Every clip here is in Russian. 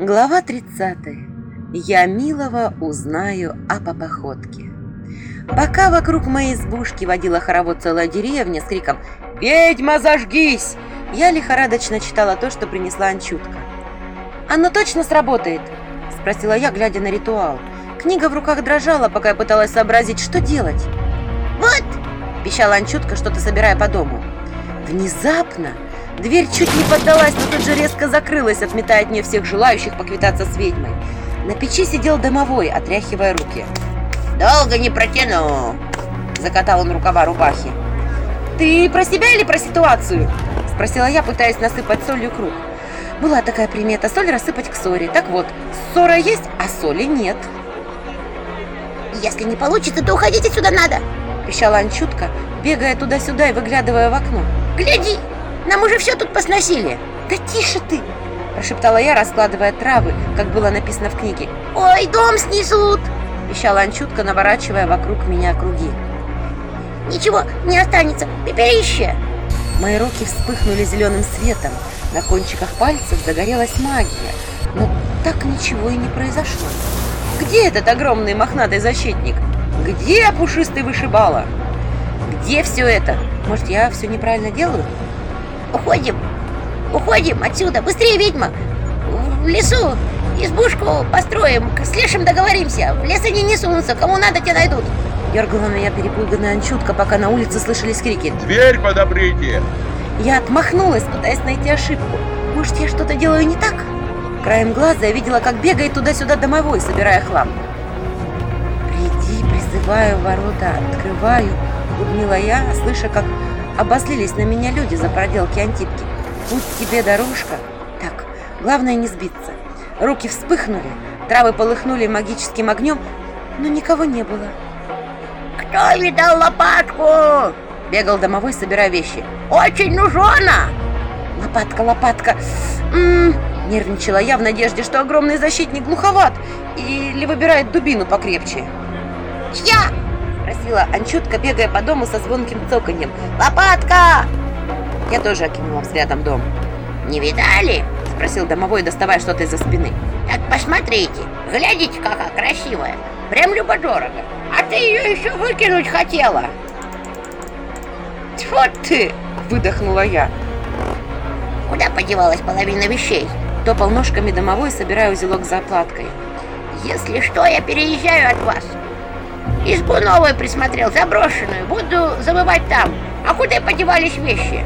Глава 30. Я милого узнаю о попоходке. Пока вокруг моей избушки водила хоровод целая деревня с криком «Ведьма, зажгись!», я лихорадочно читала то, что принесла Анчутка. «Оно точно сработает?» – спросила я, глядя на ритуал. Книга в руках дрожала, пока я пыталась сообразить, что делать. «Вот!» – пищала Анчутка, что-то собирая по дому. Внезапно дверь чуть не поддалась, но тут же резко закрылась, отметая от нее всех желающих поквитаться с ведьмой. На печи сидел домовой, отряхивая руки. «Долго не протяну!» Закатал он рукава рубахи. «Ты про себя или про ситуацию?» Спросила я, пытаясь насыпать солью круг. Была такая примета – соль рассыпать к ссоре. Так вот, ссора есть, а соли нет. «Если не получится, то уходить отсюда надо!» Пищала Анчутка, бегая туда-сюда и выглядывая в окно. «Гляди! Нам уже все тут посносили!» «Да тише ты!» Прошептала я, раскладывая травы, как было написано в книге. «Ой, дом снесут!» Пищала Анчутка, наворачивая вокруг меня круги. «Ничего не останется, пеперище!» Мои руки вспыхнули зеленым светом, на кончиках пальцев загорелась магия, но так ничего и не произошло. Где этот огромный мохнатый защитник? Где пушистый вышибала? Где все это? Может, я все неправильно делаю? Уходим, уходим отсюда, быстрее, ведьма! В лесу избушку построим, с лешим договоримся. В лес они не сунутся, кому надо, те найдут. Дергала меня перепуганная Анчутка, пока на улице слышались крики. «Дверь подобрите!» Я отмахнулась, пытаясь найти ошибку. Может, я что-то делаю не так? Краем глаза я видела, как бегает туда-сюда домовой, собирая хлам. «Приди, призываю ворота, открываю», — бубнила я, слыша, как обозлились на меня люди за проделки Антипки. «Путь тебе дорожка». Так, главное не сбиться. Руки вспыхнули, травы полыхнули магическим огнем, но никого не было. «Кто видал лопатку?» Бегал домовой, собирая вещи. «Очень нужна!» «Лопатка, лопатка!» М -м -м, Нервничала я в надежде, что огромный защитник глуховат или выбирает дубину покрепче. «Я!» – спросила Анчутка, бегая по дому со звонким цоканьем. «Лопатка!» Я тоже окинула взглядом дом. «Не видали?» – спросил домовой, доставая что-то из-за спины. «Так посмотрите, глядите, какая красивая, прям любо-дорого. А ты ее еще выкинуть хотела!» «Тьфу ты!» – выдохнула я. «Куда подевалась половина вещей?» Топал ножками домовой, собирая узелок за оплаткой. «Если что, я переезжаю от вас. Избу новую присмотрел, заброшенную. Буду забывать там. А куда подевались вещи?»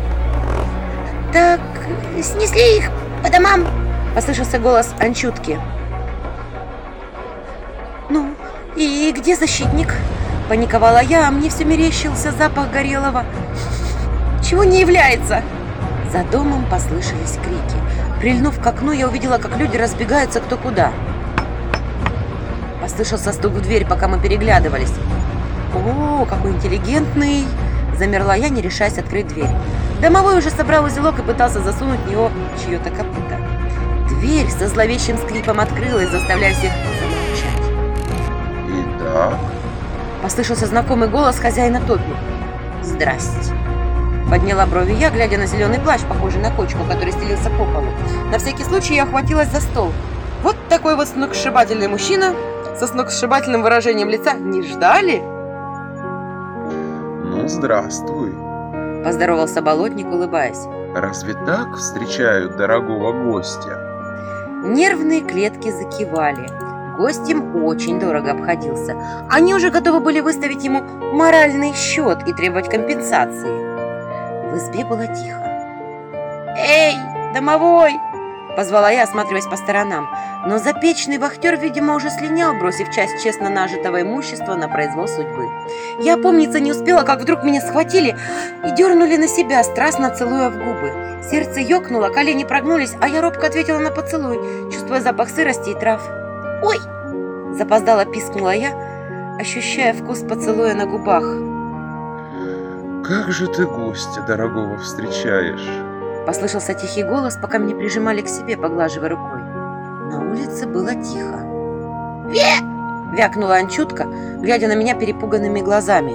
«Так, снесли их по домам», — послышался голос Анчутки. «Ну, и где защитник?» — паниковала я, а мне все мерещился запах горелого. «Чего не является?» За домом послышались крики. Прильнув к окну, я увидела, как люди разбегаются кто куда. Послышался стук в дверь, пока мы переглядывались. «О, какой интеллигентный!» Замерла я, не решаясь открыть дверь. Домовой уже собрал узелок и пытался засунуть в него чье-то копыто. Дверь со зловещим скрипом открылась, заставляя всех замолчать. «Итак?» Послышался знакомый голос хозяина Топи. «Здрасте!» Подняла брови я, глядя на зеленый плащ, похожий на кочку, который стелился по полу. На всякий случай я охватилась за стол. Вот такой вот сногсшибательный мужчина со сногсшибательным выражением лица. Не ждали? «Ну, здравствуй!» Поздоровался болотник, улыбаясь. «Разве так встречают дорогого гостя?» Нервные клетки закивали. Гость им очень дорого обходился. Они уже готовы были выставить ему моральный счет и требовать компенсации. В избе было тихо. «Эй, домовой!» Позвала я, осматриваясь по сторонам. Но запечный вахтер, видимо, уже слинял, бросив часть честно нажитого имущества на произвол судьбы. Я помниться не успела, как вдруг меня схватили и дернули на себя, страстно целуя в губы. Сердце ёкнуло, колени прогнулись, а я робко ответила на поцелуй, чувствуя запах сырости и трав. «Ой!» – запоздала пискнула я, ощущая вкус поцелуя на губах. «Как же ты гостя дорогого встречаешь?» Послышался тихий голос, пока меня прижимали к себе, поглаживая рукой. На улице было тихо. «Ве!» – вякнула Анчутка, глядя на меня перепуганными глазами.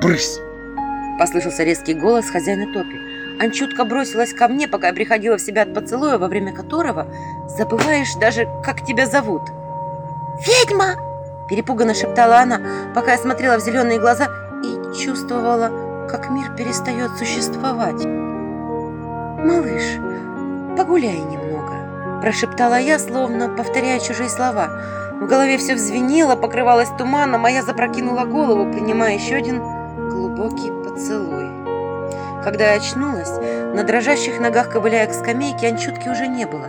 «Брысь!» – послышался резкий голос хозяина Топи. Анчутка бросилась ко мне, пока я приходила в себя от поцелуя, во время которого забываешь даже, как тебя зовут. Ведьма! Перепуганно шептала она, пока я смотрела в зеленые глаза и чувствовала, как мир перестает существовать. «Малыш, погуляй немного», – прошептала я, словно повторяя чужие слова. В голове все взвенело, покрывалось туманом, а я запрокинула голову, принимая еще один глубокий поцелуй. Когда я очнулась, на дрожащих ногах ковыляя к скамейке, Анчутки уже не было.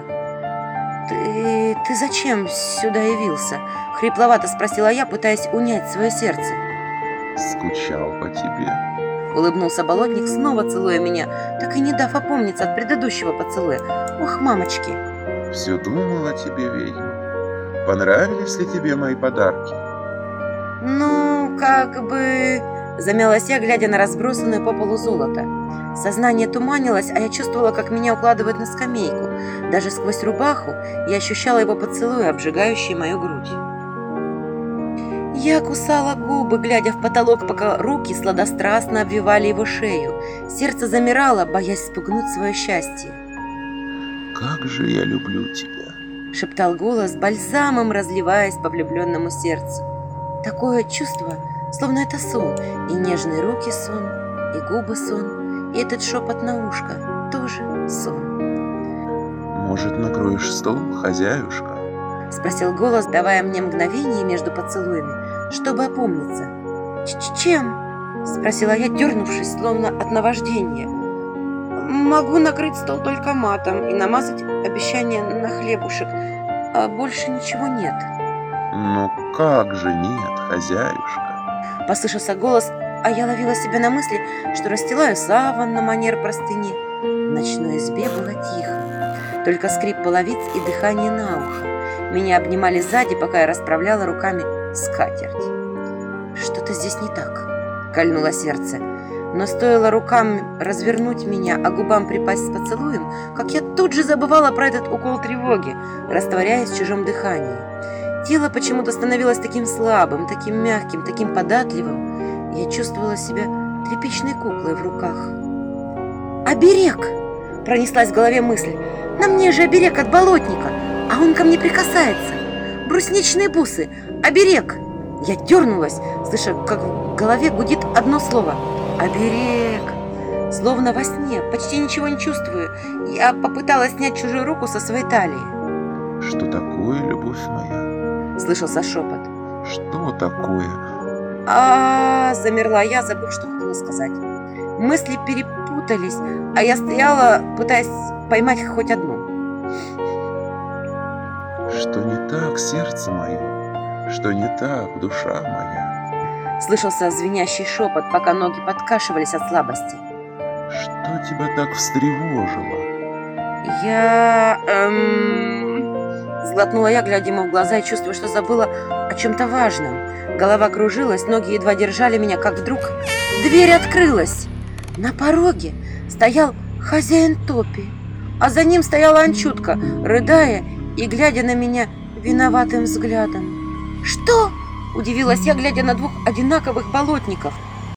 «Ты... ты зачем сюда явился?» — хрипловато спросила я, пытаясь унять свое сердце. Скучал по тебе. Улыбнулся болотник, снова целуя меня, так и не дав опомниться от предыдущего поцелуя. «Ох, мамочки!» Все думал о тебе, ведьма. Понравились ли тебе мои подарки? «Ну, как бы...» Замялась я, глядя на разбросанное по полу золото. Сознание туманилось, а я чувствовала, как меня укладывают на скамейку. Даже сквозь рубаху я ощущала его поцелуи, обжигающие мою грудь. Я кусала губы, глядя в потолок, пока руки сладострастно обвивали его шею. Сердце замирало, боясь спугнуть свое счастье. Как же я люблю тебя. Шептал голос, бальзамом разливаясь по влюбленному сердцу. Такое чувство, словно это сон, и нежные руки сон, и губы сон, и этот шепот на ушко тоже сон. Может, накроешь стол, хозяюшка? Спросил голос, давая мне мгновение между поцелуями, чтобы опомниться. «Ч- «Чем?» – спросила я, дернувшись, словно от наваждения. «Могу накрыть стол только матом и намазать обещание на хлебушек, а больше ничего нет». Ну как же нет, хозяюшка? Послышался голос, а я ловила себя на мысли, что расстилаю саван на манер простыни. В ночной избе было тихо, только скрип половиц и дыхание на ухо. Меня обнимали сзади, пока я расправляла руками скатерть. Что-то здесь не так, кольнуло сердце. Но стоило рукам развернуть меня, а губам припасть с поцелуем, как я тут же забывала про этот укол тревоги, растворяясь в чужом дыхании. Тело почему-то становилось таким слабым, таким мягким, таким податливым. Я чувствовала себя тряпичной куклой в руках. «Оберег!» – пронеслась в голове мысль. «На мне же оберег от болотника, а он ко мне прикасается. Брусничные бусы! Оберег!» Я дернулась, слыша, как в голове гудит одно слово «Оберег!» Словно во сне, почти ничего не чувствую, я попыталась снять чужую руку со своей талии. Что такое, любовь моя? Слышался шепот. Что такое? А, замерла я, забыв, что хотела сказать. Мысли перепутались, а я стояла, пытаясь поймать хоть одну. Что не так, сердце мое? Что не так, душа моя? Слышался звенящий шепот, пока ноги подкашивались от слабости. Что тебя так встревожило? Я... Эм... Сглотнула я, глядя ему в глаза и чувствуя, что забыла о чем-то важном. Голова кружилась, ноги едва держали меня, как вдруг дверь открылась. На пороге стоял хозяин Топи, а за ним стояла Анчутка, рыдая и глядя на меня виноватым взглядом. «Что?» – удивилась я, глядя на двух одинаковых болотников –